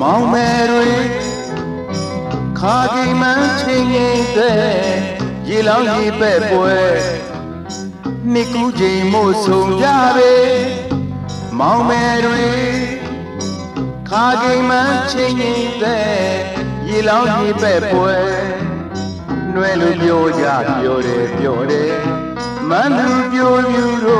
မောင်မယ်တွေခါကိမန်းချင်းရင်တဲ့ရေလောင်းရေပဲ့ပွဲနှစ်ကူးချိန်မို့ဆုံးကြပဲမောင်မယ်တွေခါကိမန်းချင်းရင်တဲ့ရေလောင်းရေပဲ့ပွဲနှွဲလို့ပြောကြပြောတယ်ပြောတယ်မန်းသူပြောယူတော့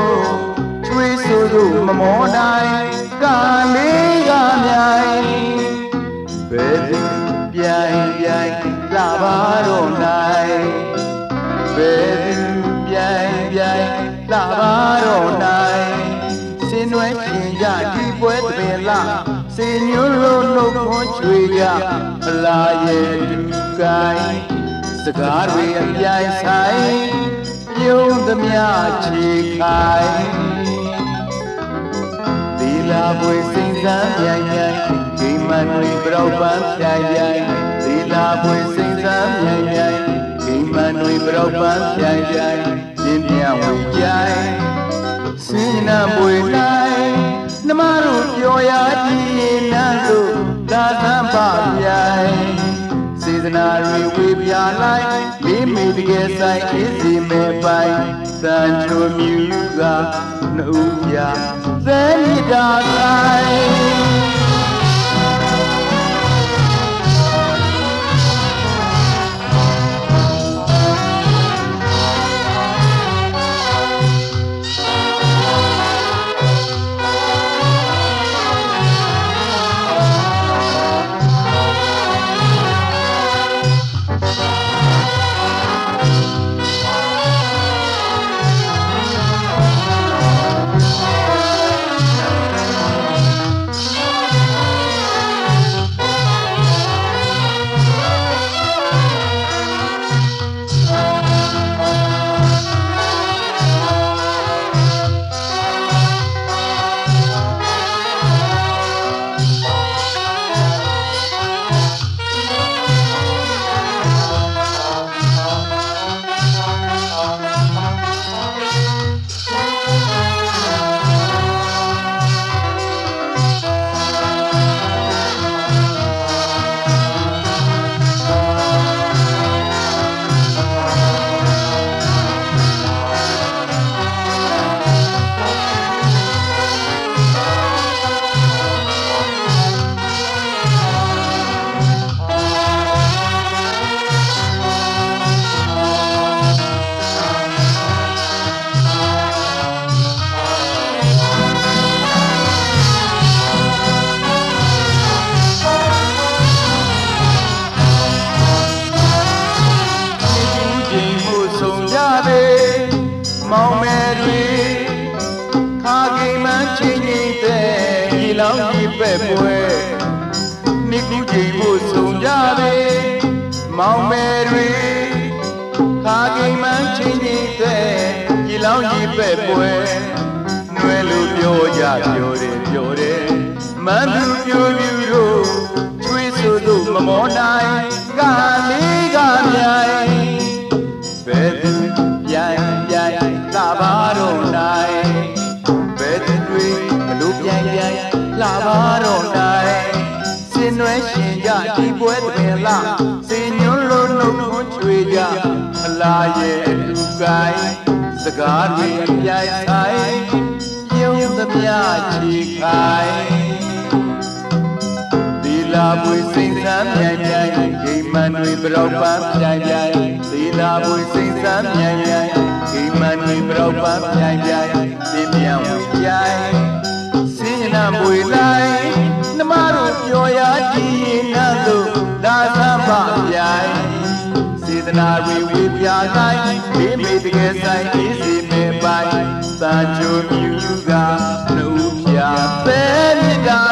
ပွဲတပင်လာစေညွန်းလို့နှုတ်ခွန်းချွေကြအလားရဲ့ဒူကိုင်းစကားတွေအပြိုင်ဆိုင်ပြုံးသမျှချီခိုင်သီလာပွေစိန်စမ်းမြိုင်မြိုင်ဂိမ်မန်တွေပြောက်ပန်းဖြိုင်ဖြိုင်သီလာပွေစိန်စမ်းမြိုင်မြိုင်ဂိမ်မန်တွေပြောက်ပန်းဖြိုင်ဖြိုင်ပြင်းပြဝင်ကြိုင်စင်းနာပွေတိုင်းနှမတို့ပြော ရည်နန်းတို့သာသံပါပြိုင်စေတနာတွေဝေပြလိုက်မိမိတကယ်ဆိုင်အေးစီမဲ့ပိုင်တန်ချိုမြူကနှုတ်ပြသဲမြတာဆိုင် ကိမန်းချင်းချင်းတဲ့ဒီလောင်းဒီပဲ့ပွဲနိကူချိန်မှုဆုံးကြပေမောင်မယ်တွေခါကိမန်းချင်းချင်းတဲ့ဒီလောင်းဒီပဲ့ပွဲနှွဲလို့ပြောကြပြောတယ်ပြောတယ်မန်းသူပြူပြူတို့ချွေးဆိုသူမမောနိုင်ကလေးကမြိုင်ဘယ်သူပြိုင်ပြိုင်လာပါတော့နိုင် လာပါတော့နိုင်စင်နွယ်ရှင်ကြဒီပွဲတပင်လာစင်ညွန်းလို့နှုတ်ခွန်းချွေကြအလားရဲ့လူကိုင်းစကားတွေအပြိုင်ဆိုင်ပြုံးသမျှချီခိုင်သီလာပွေစိန်စမ်းမြိုင်မြိုင်ဂိမ်မန်တွေပြောက်ပန်းပြိုင်ပြိုင်သီလာပွေစိန်စမ်းမြိုင်မြိုင်ဂိမ်မန်တွေပြောက်ပန်းပြိုင်ပြိုင်ပြင်း စေတနာတွေဝေပြတိုင်းမိမိတကယ်ဆိုင်အေးစီမဲ့ပိုင်တန်ချိုမြူကနှုတ်ပြပဲမြတာ